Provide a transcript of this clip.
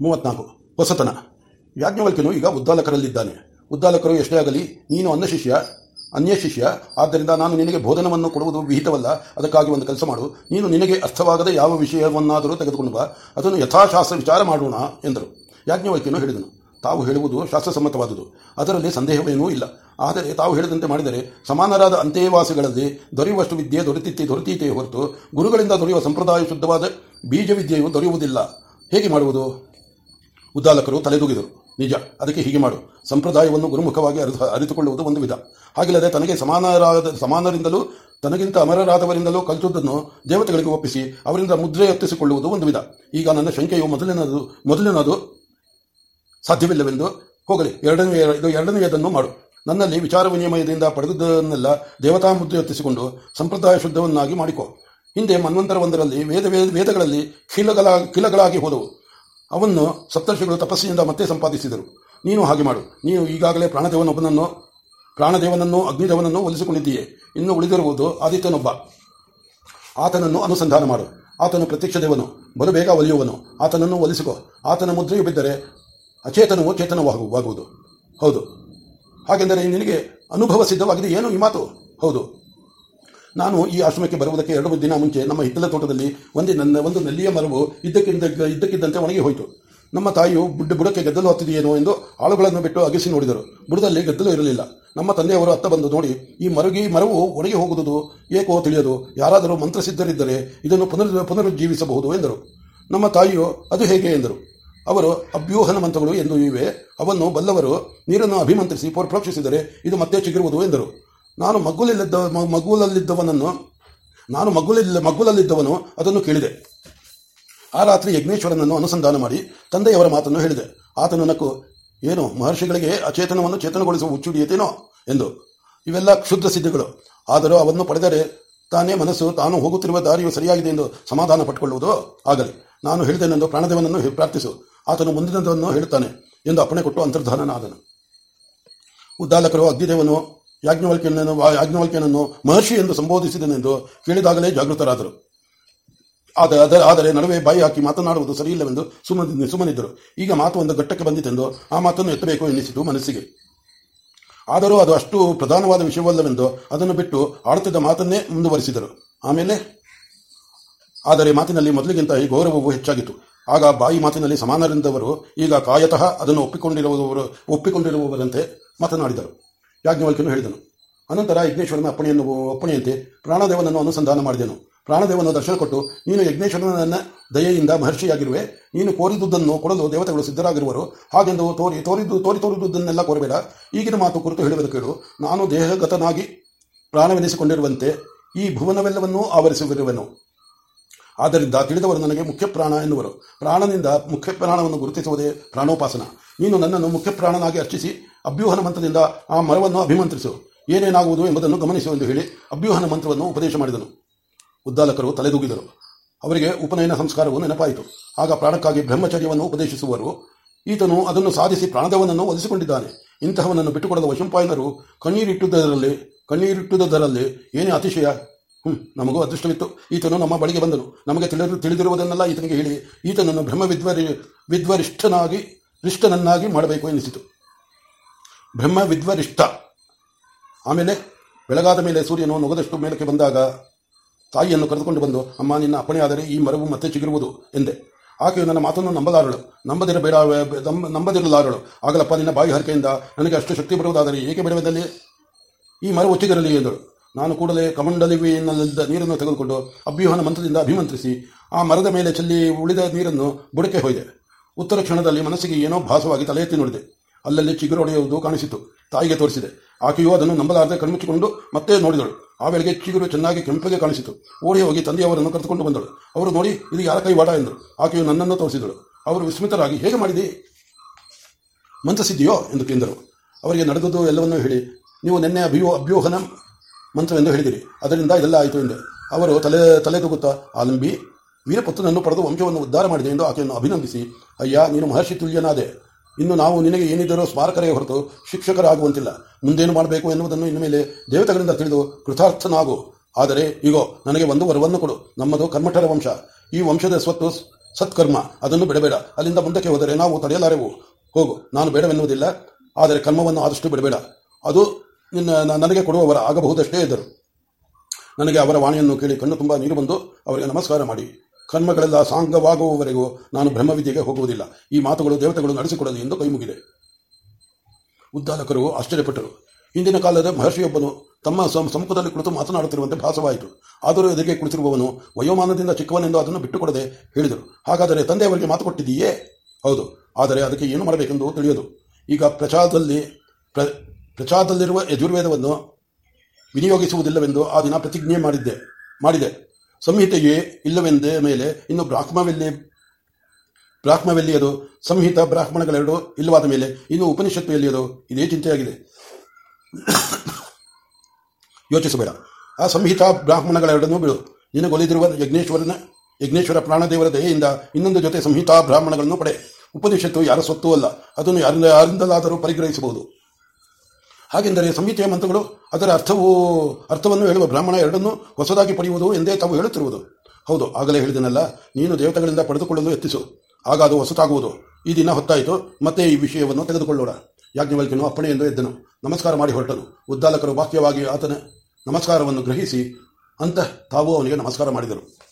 ಮೂವತ್ನಾಲ್ಕು. ಹೊಸತನ. ಯಾಜ್ಞವಲ್ಕ್ಯನು ಈಗ ಉದ್ದಾಲಕರಲ್ಲಿದ್ದಾನೆ. ಉದ್ದಾಲಕರು ಎಷ್ಟೇ ಆಗಲಿ, ನೀನು ಅನ್ನ ಶಿಷ್ಯ, ಅನ್ಯ ಶಿಷ್ಯ, ಆದ್ದರಿಂದ ನಾನು ನಿನಗೆ ಬೋಧನವನ್ನು ಕೊಡುವುದು ವಿಹಿತವಲ್ಲ, ಅದಕ್ಕಾಗಿ ಒಂದು ಕೆಲಸ ಮಾಡು. ನೀನು ನಿನಗೆ ಅರ್ಥವಾಗದ ಯಾವ ವಿಷಯವನ್ನಾದರೂ ತೆಗೆದುಕೊಂಡು ಬಾ. ಅದನ್ನು ಯಥಾಶಾಸ್ತ್ರ ವಿಚಾರ ಮಾಡೋಣ ಎಂದರು. ಯಾಜ್ಞವಲ್ಕ್ಯನು ಹೇಳಿದನು. ತಾವು ಹೇಳುವುದು ಶಾಸ್ತ್ರಸಮ್ಮತವಾದುದು. ಅದರಲ್ಲಿ ಸಂದೇಹವೇನೂ ಇಲ್ಲ. ಆದರೆ ತಾವು ಹೇಳಿದಂತೆ ಮಾಡಿದರೆ ಸಮಾನರಾದ ಅಂತ್ಯವಾಸಿಗಳಲ್ಲಿ ದೊರೆಯುವಷ್ಟು ವಿದ್ಯೆ ದೊರೆತಿತ್ತೆ ದೊರೆತೀತೆ ಹೊರತು ಗುರುಗಳಿಂದ ದೊರೆಯುವ ಸಂಪ್ರದಾಯ ಶುದ್ಧವಾದ ಬೀಜ ವಿದ್ಯೆಯು ದೊರೆಯುವುದಿಲ್ಲ. ಹೇಗೆ ಮಾಡುವುದು? ಉದ್ದಾಲಕರು ತಲೆದೂಗಿದರು. ನಿಜ, ಅದಕ್ಕೆ ಹೀಗೆ ಮಾಡು. ಸಂಪ್ರದಾಯವನ್ನು ಗುರುಮುಖವಾಗಿ ಅರಿತು, ಅರಿತುಕೊಳ್ಳುವುದು ಒಂದು ವಿಧ. ಹಾಗಿಲ್ಲದೆ ತನಗೆ ಸಮಾನರಾದ, ಸಮಾನರಿಂದಲೂ, ತನಗಿಂತ ಅಮರರಾದವರಿಂದಲೂ ಕಲಿತುದನ್ನು ದೇವತೆಗಳಿಗೆ ಒಪ್ಪಿಸಿ ಅವರಿಂದ ಮುದ್ರೆ ಎತ್ತಿಸಿಕೊಳ್ಳುವುದು ಒಂದು ವಿಧ. ಈಗ ನನ್ನ ಶಂಕೆಯು ಮೊದಲಿನದು ಮೊದಲಿನದು ಸಾಧ್ಯವಿಲ್ಲವೆಂದು ಹೋಗಲಿ. ಎರಡನೇ ಇದು ಎರಡನೆಯದನ್ನು ಮಾಡು. ನನ್ನಲ್ಲಿ ವಿಚಾರ ವಿನಿಮಯದಿಂದ ಪಡೆದುದನ್ನೆಲ್ಲ ದೇವತಾ ಮುದ್ರೆ ಎತ್ತಿಸಿಕೊಂಡು ಸಂಪ್ರದಾಯ ಶುದ್ಧವನ್ನಾಗಿ ಮಾಡಿಕೊ. ಹಿಂದೆ ಮನ್ವಂತರವೊಂದರಲ್ಲಿ ವೇದ ವೇದ, ವೇದಗಳಲ್ಲಿ ಖಿಲಗಳ ಖಿಲಗಳಾಗಿ ಹೋದವು. ಅವನ್ನು ಸಪ್ತರ್ಷಿಗಳು ತಪಸ್ಸಿನಿಂದ ಮತ್ತೆ ಸಂಪಾದಿಸಿದರು. ನೀನು ಹಾಗೆ ಮಾಡು. ನೀನು ಈಗಾಗಲೇ ಪ್ರಾಣದೇವನೊಬ್ಬನನ್ನು ಪ್ರಾಣದೇವನನ್ನು, ಅಗ್ನಿದೇವನನ್ನು ಒಲಿಸಿಕೊಂಡಿದ್ದೀಯೆ ಇನ್ನು ಉಳಿದಿರುವುದು ಆದಿತ್ಯನೊಬ್ಬ. ಆತನನ್ನು ಅನುಸಂಧಾನ ಮಾಡು. ಆತನು ಪ್ರತ್ಯಕ್ಷ ದೇವನು ಬರುಬೇಗ ಒಲಿಯುವನು. ಆತನನ್ನು ಒಲಿಸಿಕೊ. ಆತನ ಮುದ್ರೆಯು ಬಿದ್ದರೆ ಅಚೇತನವು ಚೇತನವಾಗುವುದು ಹೌದು. ಹಾಗೆಂದರೆ ನಿನಗೆ ಅನುಭವ ಸಿದ್ಧವಾಗಿದೆ ಏನು ಈ ಮಾತು? ಹೌದು. ನಾನು ಈ ಆಶ್ರಮಕ್ಕೆ ಬರುವುದಕ್ಕೆ ಎರಡು ದಿನ ಮುಂಚೆ ನಮ್ಮ ಹಿತ್ತಲ ತೋಟದಲ್ಲಿ ಒಂದೇ ನನ್ನ ಒಂದು ನೆಲ್ಲಿಯ ಮರವು ಇದ್ದಕ್ಕಿಂತ ಇದ್ದಕ್ಕಿದ್ದಂತೆ ಒಣಗಿ ಹೋಯಿತು. ನಮ್ಮ ತಾಯಿಯು ಬುಡ್ಡ ಬುಡಕ್ಕೆ ಗದ್ದಲು ಹತ್ತಿದೆಯೇನೋ ಎಂದು ಆಳುಗಳನ್ನು ಬಿಟ್ಟು ಅಗಿಸಿ ನೋಡಿದರು. ಬುಡದಲ್ಲಿ ಗದ್ದಲು ಇರಲಿಲ್ಲ. ನಮ್ಮ ತಂದೆಯವರು ಅತ್ತ ಬಂದು ನೋಡಿ, ಈ ಮರುಗಿ ಮರವು ಒಣಗಿ ಹೋಗುವುದು ಏಕೋ ತಿಳಿಯದು. ಯಾರಾದರೂ ಮಂತ್ರಸಿದ್ಧರಿದ್ದರೆ ಇದನ್ನು ಪುನರ್ ಪುನರುಜ್ಜೀವಿಸಬಹುದು ಎಂದರು. ನಮ್ಮ ತಾಯಿಯು, ಅದು ಹೇಗೆ ಎಂದರು. ಅವರು, ಅಭ್ಯೂಹನ ಮಂತ್ರಗಳು ಎಂದು ಇವೆ. ಅವನ್ನು ಬಲ್ಲವರು ನೀರನ್ನು ಅಭಿಮಂತ್ರಿಸಿ ಪ್ರೋಕ್ಷಿಸಿದರೆ ಇದು ಮತ್ತೆ ಚಿಗುರುವುದು ಎಂದರು. ನಾನು ಮಗ್ಗುಲಲ್ಲಿದ್ದ ಮಗುಲಲ್ಲಿದ್ದವನನ್ನು ನಾನು ಮಗುಲಿಲ್ಲ ಮಗುಲಲ್ಲಿದ್ದವನು ಅದನ್ನು ಕೇಳಿದೆ. ಆ ರಾತ್ರಿ ಯಜ್ಞೇಶ್ವರನನ್ನು ಅನುಸಂಧಾನ ಮಾಡಿ ತಂದೆಯವರ ಮಾತನ್ನು ಹೇಳಿದೆ. ಆತನು ನಕ್ಕು, ಏನು, ಮಹರ್ಷಿಗಳಿಗೆ ಅಚೇತನವನ್ನು ಚೇತನಗೊಳಿಸುವ ಹುಚ್ಚುಡಿಯತೇನೋ? ಎಂದು. ಇವೆಲ್ಲ ಕ್ಷುದ್ರ ಸಿದ್ಧಿಗಳು. ಆದರೂ ಅವನ್ನು ಪಡೆದರೆ ತಾನೇ ಮನಸ್ಸು, ತಾನು ಹೋಗುತ್ತಿರುವ ದಾರಿಯು ಸರಿಯಾಗಿದೆ ಎಂದು ಸಮಾಧಾನ ಪಟ್ಟುಕೊಳ್ಳುವುದು ಆಗಲಿ. ನಾನು ಹೇಳಿದೆನೆಂದು ಪ್ರಾಣದೇವನನ್ನು ಪ್ರಾರ್ಥಿಸು. ಆತನು ಮುಂದಿನದನ್ನು ಹೇಳುತ್ತಾನೆ ಎಂದು ಅಪ್ಪಣೆ ಕೊಟ್ಟು ಅಂತರ್ಧಾನನಾದನು. ಉದ್ದಾಲಕರು, ಅಗ್ನಿದೇವನು ಯಾಜ್ಞವಲ್ಕ್ಯನನ್ನು ಯಾಜ್ಞವಲ್ಕ್ಯನನ್ನು ಮಹರ್ಷಿ ಎಂದು ಸಂಬೋಧಿಸಿದನೆಂದು ಕೇಳಿದಾಗಲೇ ಜಾಗೃತರಾದರು. ಆದರೆ ಆದರೆ ನಡುವೆ ಬಾಯಿ ಹಾಕಿ ಮಾತನಾಡುವುದು ಸರಿಯಿಲ್ಲವೆಂದು ಸುಮ್ಮನೆ, ಸುಮ್ಮನಿದ್ದರು. ಈಗ ಮಾತು ಒಂದು ಘಟ್ಟಕ್ಕೆ ಬಂದಿತೆಂದು ಆ ಮಾತನ್ನು ಎತ್ತಬೇಕು ಎನ್ನಿಸಿತು ಮನಸ್ಸಿಗೆ. ಆದರೂ ಅದು ಅಷ್ಟು ಪ್ರಧಾನವಾದ ವಿಷಯವಲ್ಲವೆಂದು ಅದನ್ನು ಬಿಟ್ಟು ಆಡುತ್ತಿದ್ದ ಮಾತನ್ನೇ ಮುಂದುವರಿಸಿದರು. ಆಮೇಲೆ? ಆದರೆ ಮಾತಿನಲ್ಲಿ ಮೊದಲಿಗಿಂತ ಈ ಗೌರವವು ಹೆಚ್ಚಾಗಿತ್ತು. ಆಗ ಬಾಯಿ ಮಾತಿನಲ್ಲಿ ಸಮಾನರಿಂದವರು ಈಗ ಕಾಯತಃ ಅದನ್ನು ಒಪ್ಪಿಕೊಂಡಿರುವವರು, ಒಪ್ಪಿಕೊಂಡಿರುವವರಂತೆ ಮಾತನಾಡಿದರು. ಯಾಜ್ಞವಲ್ಕ್ಯನು ಹೇಳಿದನು. ಅನಂತರ ಯಜ್ಞೇಶ್ವರನ ಅಪ್ಪಣೆಯನ್ನು, ಅಪ್ಪಣೆಯಂತೆ ಪ್ರಾಣದೇವನನ್ನು ಅನುಸಂಧಾನ ಮಾಡಿದೆನು. ಪ್ರಾಣದೇವನ ದರ್ಶನ ಕೊಟ್ಟು, ನೀನು ಯಜ್ಞೇಶ್ವರನ ದಯೆಯಿಂದ ಮಹರ್ಷಿಯಾಗಿರುವೆ. ನೀನು ಕೋರಿದುದನ್ನು ಕೊಡಲು ದೇವತೆಗಳು ಸಿದ್ಧರಾಗಿರುವರು. ಹಾಗೆಂದು ತೋರಿ ತೋರಿದ್ದು ತೋರಿ ತೋರಿದುದನ್ನೆಲ್ಲ ಕೋರಬೇಡ. ಈಗಿನ ಮಾತು ಕುರಿತು ಹೇಳುವುದು ಕೇಳು. ನಾನು ದೇಹಗತನಾಗಿ ಪ್ರಾಣವೆನಿಸಿಕೊಂಡಿರುವಂತೆ ಈ ಭುವನವೆಲ್ಲವನ್ನೂ ಆವರಿಸಿರುವೆನು ಆದ್ದರಿಂದ ತಿಳಿದವರು ನನಗೆ ಮುಖ್ಯ ಪ್ರಾಣ ಎನ್ನುವರು. ಪ್ರಾಣನಿಂದ ಮುಖ್ಯ ಪ್ರಾಣವನ್ನು ಗುರುತಿಸುವುದೇ ಪ್ರಾಣೋಪಾಸನ. ನೀನು ನನ್ನನ್ನು ಮುಖ್ಯ ಪ್ರಾಣನಾಗಿ ಅರ್ಚಿಸಿ ಅಭ್ಯೂಹನ ಮಂತ್ರದಿಂದ ಆ ಮರವನ್ನು ಅಭಿಮಂತ್ರಿಸು. ಏನೇನಾಗುವುದು ಎಂಬುದನ್ನು ಗಮನಿಸು ಎಂದು ಹೇಳಿ ಅಭ್ಯೂಹನ ಮಂತ್ರವನ್ನು ಉಪದೇಶ ಮಾಡಿದನು. ಉದ್ದಾಲಕರು ತಲೆದೂಗಿದರು. ಅವರಿಗೆ ಉಪನಯನ ಸಂಸ್ಕಾರವು ನೆನಪಾಯಿತು. ಆಗ ಪ್ರಾಣಕ್ಕಾಗಿ ಬ್ರಹ್ಮಚರ್ಯವನ್ನು ಉಪದೇಶಿಸುವರು. ಈತನು ಅದನ್ನು ಸಾಧಿಸಿ ಪ್ರಾಣದವನನ್ನು ಒದಿಸಿಕೊಂಡಿದ್ದಾನೆ ಇಂತಹವನನ್ನು ಬಿಟ್ಟುಕೊಡದ ವಶಂಪಾಯನರು ಕಣ್ಣೀರಿಟ್ಟುದರಲ್ಲಿ ಕಣ್ಣೀರಿಟ್ಟುದರಲ್ಲಿ ಏನೇ ಅತಿಶಯ? ಹ್ಞೂ ನಮಗೂ ಅದೃಷ್ಟವಿತ್ತು. ಈತನು ನಮ್ಮ ಬಳಿಗೆ ಬಂದನು. ನಮಗೆ ತಿಳಿದು ತಿಳಿದಿರುವುದನ್ನೆಲ್ಲ ಈತನಿಗೆ ಹೇಳಿ, ಈತನನ್ನು ಬ್ರಹ್ಮ ವಿದ್ವರಿ ವಿದ್ವರಿಷ್ಠನಾಗಿ, ರಿಷ್ಟನನ್ನಾಗಿ ಮಾಡಬೇಕು ಎನ್ನಿಸಿತು ಬ್ರಹ್ಮ ವಿದ್ವರಿಷ್ಠ ಆಮೇಲೆ ಬೆಳಗಾದ ಮೇಲೆ ಸೂರ್ಯನು ನುಗದಷ್ಟು ಮೇಲಕ್ಕೆ ಬಂದಾಗ ತಾಯಿಯನ್ನು ಕರೆದುಕೊಂಡು ಬಂದು, ಅಮ್ಮ, ನಿನ್ನ ಅಪ್ಪಣೆಯಾದರೆ ಈ ಮರವು ಮತ್ತೆ ಚಿಗುರುವುದು ಎಂದೆ. ಆಕೆಯು ನನ್ನ ಮಾತನ್ನು ನಂಬಲಾರಳು. ನಂಬದಿರಬೇಡ ನಂಬದಿರಲಾರಳು. ಆಗಲಪ್ಪ, ನಿನ್ನ ಬಾಯಿ ಹರಕೆಯಿಂದ ನನಗೆ ಅಷ್ಟು ಶಕ್ತಿ ಬರುವುದಾದರೆ ಏಕೆ ಬಿಡುವುದಲ್ಲಿ? ಈ ಮರವು ಚಿಗಿರಲಿ ಎಂದಳು. ನಾನು ಕೂಡಲೇ ಕಮಂಡಲಿವಿನಲ್ಲಿದ್ದ ನೀರನ್ನು ತೆಗೆದುಕೊಂಡು ಅಭ್ಯೂಹನ ಮಂತ್ರದಿಂದ ಅಭಿಮಂತ್ರಿಸಿ, ಆ ಮರದ ಮೇಲೆ ಚೆಲ್ಲಿ ಉಳಿದ ನೀರನ್ನು ಬುಡಕ್ಕೆ ಹೋಯಿದೆ. ಉತ್ತರ ಕ್ಷಣದಲ್ಲಿ ಮನಸ್ಸಿಗೆ ಏನೋ ಭಾಸವಾಗಿ ತಲೆ ಎತ್ತಿ ನೋಡಿದೆ. ಅಲ್ಲಲ್ಲಿ ಚಿಗುರು ಹೊಡೆಯುವುದು ಕಾಣಿಸಿತು. ತಾಯಿಗೆ ತೋರಿಸಿದೆ. ಆಕೆಯು ಅದನ್ನು ನಂಬಲಾರದೆ ಕಣ್ಮುಚ್ಚಿಕೊಂಡು ಮತ್ತೆ ನೋಡಿದಳು. ಆ ವೇಳೆಗೆ ಚಿಗುರು ಚೆನ್ನಾಗಿ ಕೆಂಪಗೆ ಕಾಣಿಸಿತು. ಓಡಿ ಹೋಗಿ ತಂದೆಯವರನ್ನು ಕರೆದುಕೊಂಡು ಬಂದಳು. ಅವರು ನೋಡಿ, ಇದು ಯಾರ ಕೈವಾಡ ಎಂದರು. ಆಕೆಯು ನನ್ನನ್ನು ತೋರಿಸಿದಳು. ಅವರು ವಿಸ್ಮಿತರಾಗಿ, ಹೇಗೆ ಮಾಡಿದೆ? ಮಂತ್ರಸಿದೆಯೋ ಎಂದು ಕೇಂದರು ಅವರಿಗೆ, ನಡೆದದ್ದು ಎಲ್ಲವನ್ನೂ ಹೇಳಿ. ನೀವು ನಿನ್ನೆ ಅಭಿಯೋ, ಅಭ್ಯೂಹನ ಮಂತ್ರವೆಂದು ಹೇಳಿದಿರಿ. ಅದರಿಂದ ಇದೆಲ್ಲ ಆಯಿತು ಎಂದು. ಅವರು ತಲೆ ತಲೆ ತೂಗುತ್ತಾ, ಆಲಂಬಿ, ವೀರಪುತ್ರನನ್ನು ಪಡೆದು ವಂಶವನ್ನು ಉದ್ಧಾರ ಮಾಡಿದೆ ಎಂದು ಆಕೆಯನ್ನು ಅಭಿನಂದಿಸಿ, ಅಯ್ಯ, ನೀನು ಮಹರ್ಷಿ ತುಲ್ಯನಾದೆ. ಇನ್ನು ನಾವು ನಿನಗೆ ಏನಿದ್ದರೂ ಸ್ಮಾರಕರೇ ಹೊರತು ಶಿಕ್ಷಕರಾಗುವಂತಿಲ್ಲ. ಮುಂದೇನು ಮಾಡಬೇಕು ಎನ್ನುವುದನ್ನು ಇನ್ನು ಮೇಲೆ ದೇವತೆಗಳಿಂದ ತಿಳಿದು ಕೃತಾರ್ಥನಾಗು. ಆದರೆ ಈಗೋ ನನಗೆ ಒಂದು ವರವನ್ನು ಕೊಡು. ನಮ್ಮದು ಕರ್ಮಠರ ವಂಶ. ಈ ವಂಶದ ಸ್ವತ್ತು ಸತ್ಕರ್ಮ. ಅದನ್ನು ಬಿಡಬೇಡ. ಅಲ್ಲಿಂದ ಮುಂದಕ್ಕೆ ಹೋದರೆ ನಾವು ತಡೆಯಲಾರೆವು. ಹೋಗು, ನಾನು ಬೇಡವೆನ್ನುವುದಿಲ್ಲ. ಆದರೆ ಕರ್ಮವನ್ನು ಆದಷ್ಟು ಬಿಡಬೇಡ. ಅದು ನಿನ್ನ ನನಗೆ ಕೊಡುವವರ ಆಗಬಹುದಷ್ಟೇ ಇದ್ದರು ನನಗೆ ಅವರ ವಾಣಿಯನ್ನು ಕೇಳಿ ಕಣ್ಣು ತುಂಬ ನೀರು ಬಂದು ಅವರಿಗೆ ನಮಸ್ಕಾರ ಮಾಡಿ. ಕರ್ಮಗಳೆಲ್ಲ ಸಾಂಗವಾಗುವವರೆಗೂ ನಾನು ಬ್ರಹ್ಮವಿದ್ಯೆಗೆ ಹೋಗುವುದಿಲ್ಲ. ಈ ಮಾತುಗಳು ದೇವತೆಗಳು ನಡೆಸಿಕೊಡಲಿ ಎಂದು ಕೈಮುಗಿದೆ. ಉದ್ದಾಲಕರು ಆಶ್ಚರ್ಯಪಟ್ಟರು. ಹಿಂದಿನ ಕಾಲದ ಮಹರ್ಷಿಯೊಬ್ಬನು ತಮ್ಮ ಸಮ್ಮುಖದಲ್ಲಿ ಕುಳಿತು ಮಾತನಾಡುತ್ತಿರುವಂತೆ ಭಾಸವಾಯಿತು. ಆದರೂ ಎದುರಿಗೆ ಕುಳಿತಿರುವವನು ವಯೋಮಾನದಿಂದ ಚಿಕ್ಕವನೆಂದು ಅದನ್ನು ಬಿಟ್ಟುಕೊಡದೆ ಹೇಳಿದರು. ಹಾಗಾದರೆ ತಂದೆಯವರಿಗೆ ಮಾತು ಕೊಟ್ಟಿದೆಯೇ ಹೌದು. ಆದರೆ ಅದಕ್ಕೆ ಏನು ಮಾಡಬೇಕೆಂದು ತಿಳಿಯದು. ಈಗ ಪ್ರಚಾರದಲ್ಲಿ, ಪ್ರ, ಪ್ರಚಾರದಲ್ಲಿರುವ ಯಜುರ್ವೇದವನ್ನು ವಿನಿಯೋಗಿಸುವುದಿಲ್ಲವೆಂದು ಆ ದಿನ ಪ್ರತಿಜ್ಞೆ ಮಾಡಿದ್ದೆ, ಮಾಡಿದೆ. ಸಂಹಿತೆಯೇ ಇಲ್ಲವೆಂದ ಮೇಲೆ ಇನ್ನು ಬ್ರಾಹ್ಮವೆಲ್ಲಿ ಬ್ರಾಹ್ಮವೆಲ್ಲಿಯದು ಸಂಹಿತ ಬ್ರಾಹ್ಮಣಗಳೆರಡು ಇಲ್ಲವಾದ ಮೇಲೆ ಇನ್ನು ಉಪನಿಷತ್ತು ಎಲ್ಲಿಯದು ಇದೇ ಚಿಂತೆಯಾಗಿದೆ. ಯೋಚಿಸಬೇಡ. ಆ ಸಂಹಿತ ಬ್ರಾಹ್ಮಣಗಳೆರಡನ್ನೂ ಬಿಡು. ನಿನಗೊಲಿದಿರುವ ಯಜ್ಞೇಶ್ವರನ ಯಜ್ಞೇಶ್ವರ ಪ್ರಾಣದೇವರ ದಯೆಯಿಂದ ಇನ್ನೊಂದು ಜೊತೆ ಸಂಹಿತಾ ಬ್ರಾಹ್ಮಣಗಳನ್ನು ಪಡೆ. ಉಪನಿಷತ್ತು ಯಾರ ಸ್ವತ್ತು ಅಲ್ಲ. ಅದನ್ನು ಯಾರಿಂದ ಯಾರಿಂದಲಾದರೂ ಪರಿಗ್ರಹಿಸಬಹುದು. ಹಾಗೆಂದರೆ ಸಂಹಿತೆಯ ಮಂತ್ರಗಳು, ಅದರ ಅರ್ಥವು, ಅರ್ಥವನ್ನು ಹೇಳುವ ಬ್ರಾಹ್ಮಣ ಎರಡನ್ನೂ ಹೊಸದಾಗಿ ಪಡೆಯುವುದು ಎಂದೇ ತಾವು ಹೇಳುತ್ತಿರುವುದು. ಹೌದು, ಆಗಲೇ ಹೇಳಿದನಲ್ಲ, ನೀನು ದೇವತೆಗಳಿಂದ ಪಡೆದುಕೊಳ್ಳಲು ಯತ್ನಿಸು. ಆಗ ಅದು ಹೊಸತಾಗುವುದು. ಈ ದಿನ ಹೊತ್ತಾಯಿತು, ಮತ್ತೆ ಈ ವಿಷಯವನ್ನು ತೆಗೆದುಕೊಳ್ಳೋಣ. ಯಾಜ್ಞವಲ್ಕನು ಅಪ್ಪಣೆ ಎಂದು ಎದ್ದನು. ನಮಸ್ಕಾರ ಮಾಡಿ ಹೊರಟನು. ಉದ್ದಾಲಕರು ವಾಕ್ಯವಾಗಿ ಆತನ ನಮಸ್ಕಾರವನ್ನು ಗ್ರಹಿಸಿ ಅಂತ ತಾವು ಅವನಿಗೆ ನಮಸ್ಕಾರ ಮಾಡಿದರು.